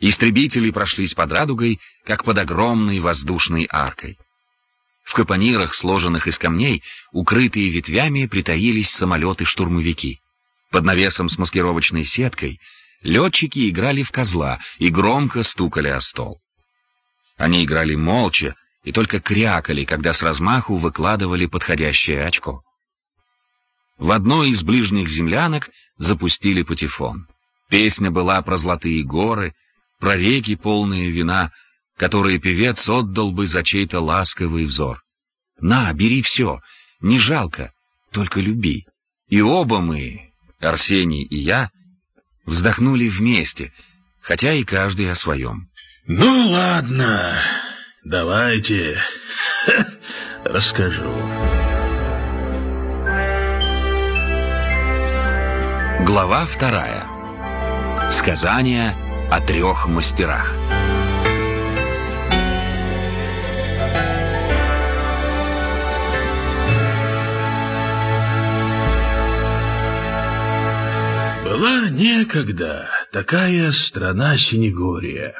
Истребители прошлись под радугой, как под огромной воздушной аркой. В капонирах, сложенных из камней, укрытые ветвями, притаились самолеты-штурмовики. Под навесом с маскировочной сеткой летчики играли в козла и громко стукали о стол. Они играли молча и только крякали, когда с размаху выкладывали подходящее очко. В одной из ближних землянок запустили патефон. Песня была про золотые горы, про реки, полные вина, которые певец отдал бы за чей-то ласковый взор. «На, бери все, не жалко, только люби». И оба мы, Арсений и я, вздохнули вместе, хотя и каждый о своем. «Ну ладно, давайте расскажу». Глава вторая. Сказание о трех мастерах. Была некогда такая страна Синегория.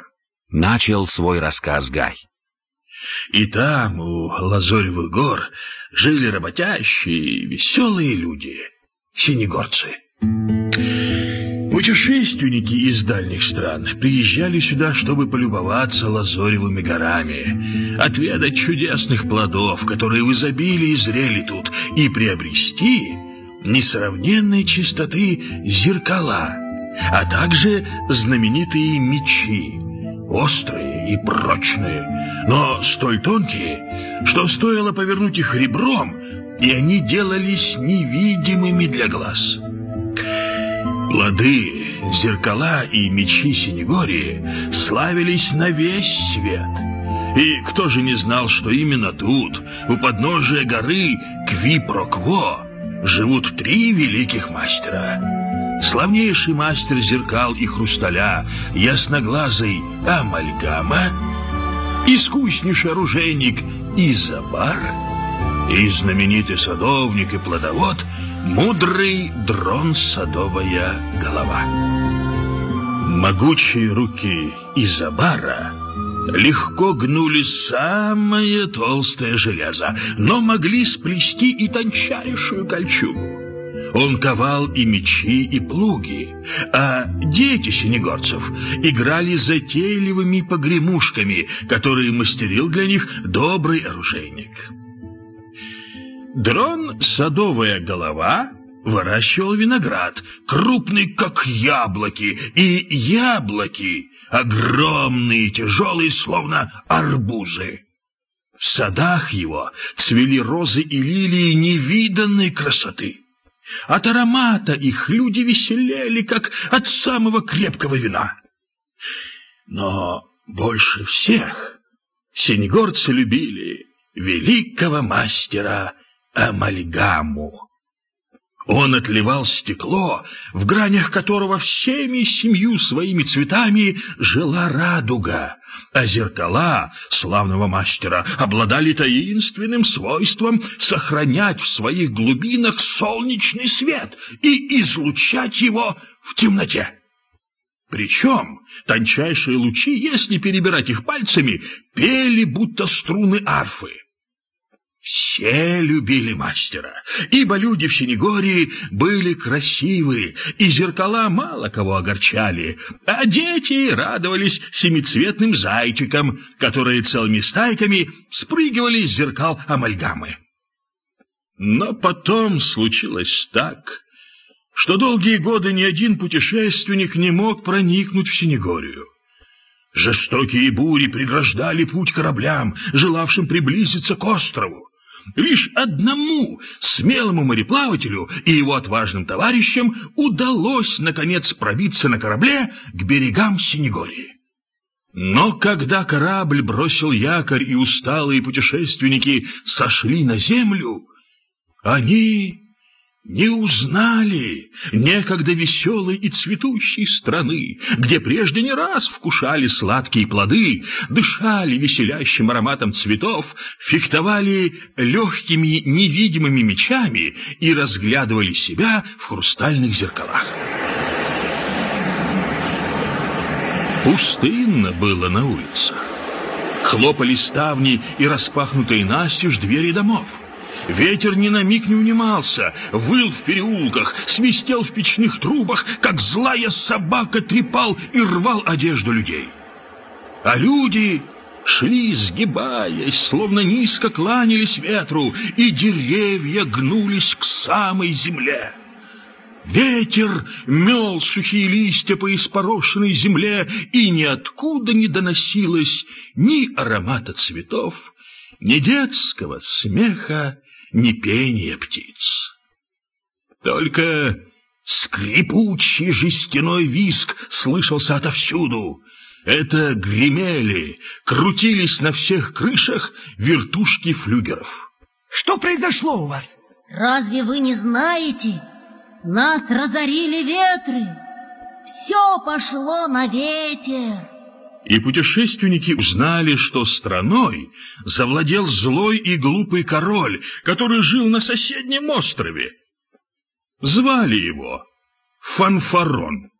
Начал свой рассказ Гай. И там, у Лазоревых гор, жили работящие, веселые люди, синегорцы. Путешественники из дальних стран приезжали сюда, чтобы полюбоваться лазоревыми горами, отведать чудесных плодов, которые в изобилии зрели тут, и приобрести несравненной чистоты зеркала, а также знаменитые мечи, острые и прочные, но столь тонкие, что стоило повернуть их ребром, и они делались невидимыми для глаз. Плоды, зеркала и мечи Синегории славились на весь свет. И кто же не знал, что именно тут, у подножия горы Квипрокво, живут три великих мастера. Славнейший мастер зеркал и хрусталя, ясноглазый Амальгама, искуснейший оружейник Изабар и знаменитый садовник и плодовод – Мудрый дрон садовая голова. Могучие руки Изабара легко гнули самое толстое железо, но могли сплести и тончайшую кольчугу. Он ковал и мечи, и плуги, а дети синегорцев играли затейливыми погремушками, которые мастерил для них добрый оружейник. Дрон «Садовая голова» выращивал виноград, крупный, как яблоки, и яблоки огромные, тяжелые, словно арбузы. В садах его цвели розы и лилии невиданной красоты. От аромата их люди веселели, как от самого крепкого вина. Но больше всех синегорцы любили великого мастера амальгаму. Он отливал стекло, в гранях которого всеми семью своими цветами жила радуга, а зеркала славного мастера обладали таинственным свойством сохранять в своих глубинах солнечный свет и излучать его в темноте. Причем тончайшие лучи, если перебирать их пальцами, пели будто струны арфы. Все любили мастера, ибо люди в Синегории были красивые, и зеркала мало кого огорчали, а дети радовались семицветным зайчикам, которые целыми стайками спрыгивали из зеркал амальгамы. Но потом случилось так, что долгие годы ни один путешественник не мог проникнуть в Синегорию. Жестокие бури преграждали путь кораблям, желавшим приблизиться к острову. Лишь одному смелому мореплавателю и его отважным товарищам удалось, наконец, пробиться на корабле к берегам Синегории. Но когда корабль бросил якорь и усталые путешественники сошли на землю, они не узнали некогда веселой и цветущей страны, где прежде не раз вкушали сладкие плоды, дышали веселящим ароматом цветов, фехтовали легкими невидимыми мечами и разглядывали себя в хрустальных зеркалах. Пустынно было на улицах. Хлопали ставни и распахнутые настежь двери домов. Ветер ни на миг не унимался, выл в переулках, свистел в печных трубах, как злая собака трепал и рвал одежду людей. А люди шли, сгибаясь, словно низко кланялись ветру, и деревья гнулись к самой земле. Ветер мел сухие листья по испорошенной земле, и ниоткуда не доносилось ни аромата цветов, ни детского смеха, ни пения птиц. Только скрипучий жестяной виск слышался отовсюду. Это гремели, крутились на всех крышах вертушки флюгеров. Что произошло у вас? Разве вы не знаете? Нас разорили ветры. Все пошло на ветер. И путешественники узнали, что страной завладел злой и глупый король, который жил на соседнем острове. Звали его Фанфарон.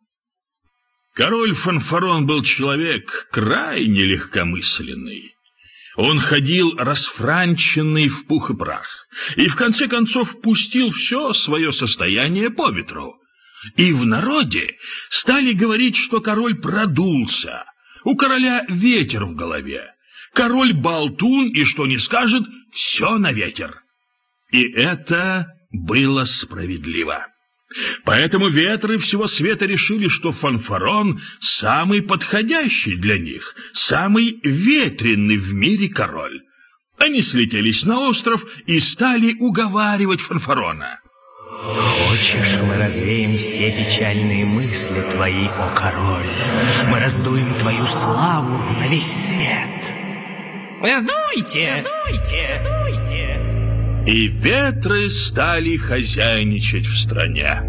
Король Фанфарон был человек крайне легкомысленный. Он ходил расфранченный в пух и прах, и в конце концов пустил все свое состояние по ветру. И в народе стали говорить, что король продулся, у короля ветер в голове, король болтун, и что не скажет, все на ветер. И это было справедливо. Поэтому ветры всего света решили, что фанфарон самый подходящий для них, самый ветреный в мире король. Они слетелись на остров и стали уговаривать фанфарона. Хочешь, мы развеем все печальные мысли твои, о король? Мы раздуем твою славу на весь свет. Дуйте, дуйте, дуйте. И ветры стали хозяйничать в стране.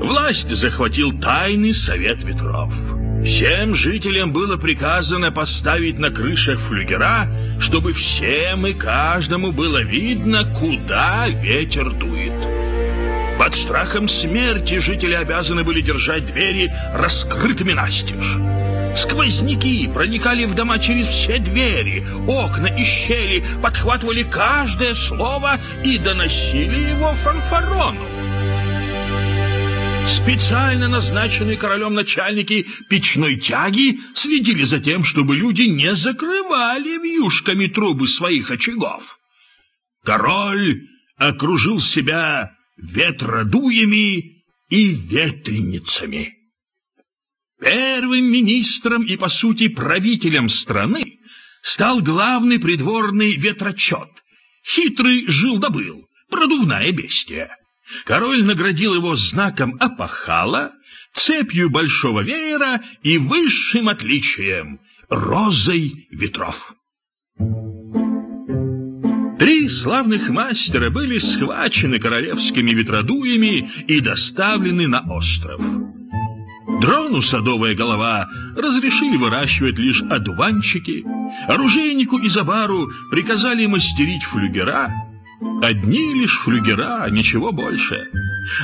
Власть захватил тайный совет ветров. Всем жителям было приказано поставить на крышах флюгера, чтобы всем и каждому было видно, куда ветер дует. Под страхом смерти жители обязаны были держать двери раскрытыми настежь. Сквозняки проникали в дома через все двери, окна и щели, подхватывали каждое слово и доносили его фанфарону. Специально назначенные королем начальники печной тяги следили за тем, чтобы люди не закрывали вьюшками трубы своих очагов. Король окружил себя ветродуями и ветреницами. Первым министром и, по сути, правителем страны стал главный придворный ветрочет. Хитрый жил-добыл, продувная бестия. Король наградил его знаком опахала, цепью большого веера и высшим отличием — розой ветров. Три славных мастера были схвачены королевскими ветродуями и доставлены на остров. Дрону садовая голова разрешили выращивать лишь одуванчики, оружейнику и забару приказали мастерить флюгера, одни лишь флюгера, ничего больше.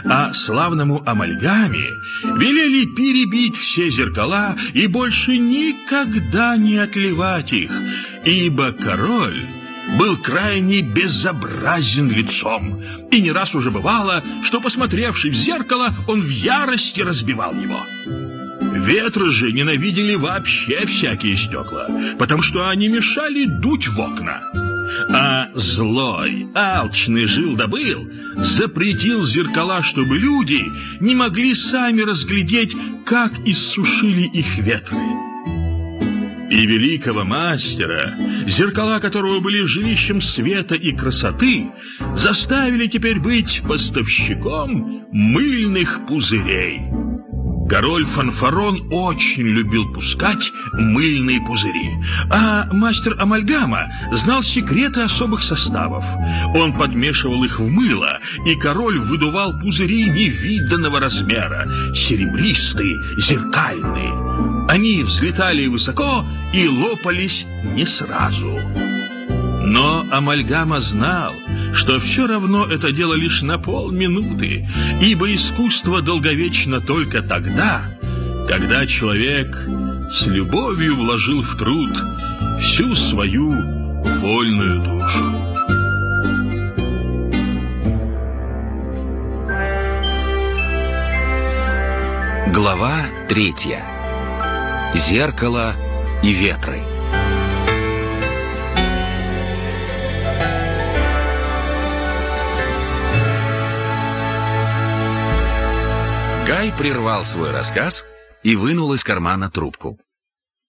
А славному амальгаме велели перебить все зеркала и больше никогда не отливать их, ибо король был крайне безобразен лицом, и не раз уже бывало, что, посмотревший в зеркало, он в ярости разбивал его. Ветры же ненавидели вообще всякие стекла, потому что они мешали дуть в окна. А злой, алчный жил-добыл запретил зеркала, чтобы люди не могли сами разглядеть, как иссушили их ветры и великого мастера, зеркала которого были жилищем света и красоты, заставили теперь быть поставщиком мыльных пузырей. Король Фанфарон очень любил пускать мыльные пузыри, а мастер Амальгама знал секреты особых составов. Он подмешивал их в мыло, и король выдувал пузыри невиданного размера, серебристые, зеркальные. Они взлетали высоко и лопались не сразу. Но Амальгама знал, что все равно это дело лишь на полминуты, ибо искусство долговечно только тогда, когда человек с любовью вложил в труд всю свою вольную душу. Глава третья. Зеркало и ветры. Гай прервал свой рассказ и вынул из кармана трубку.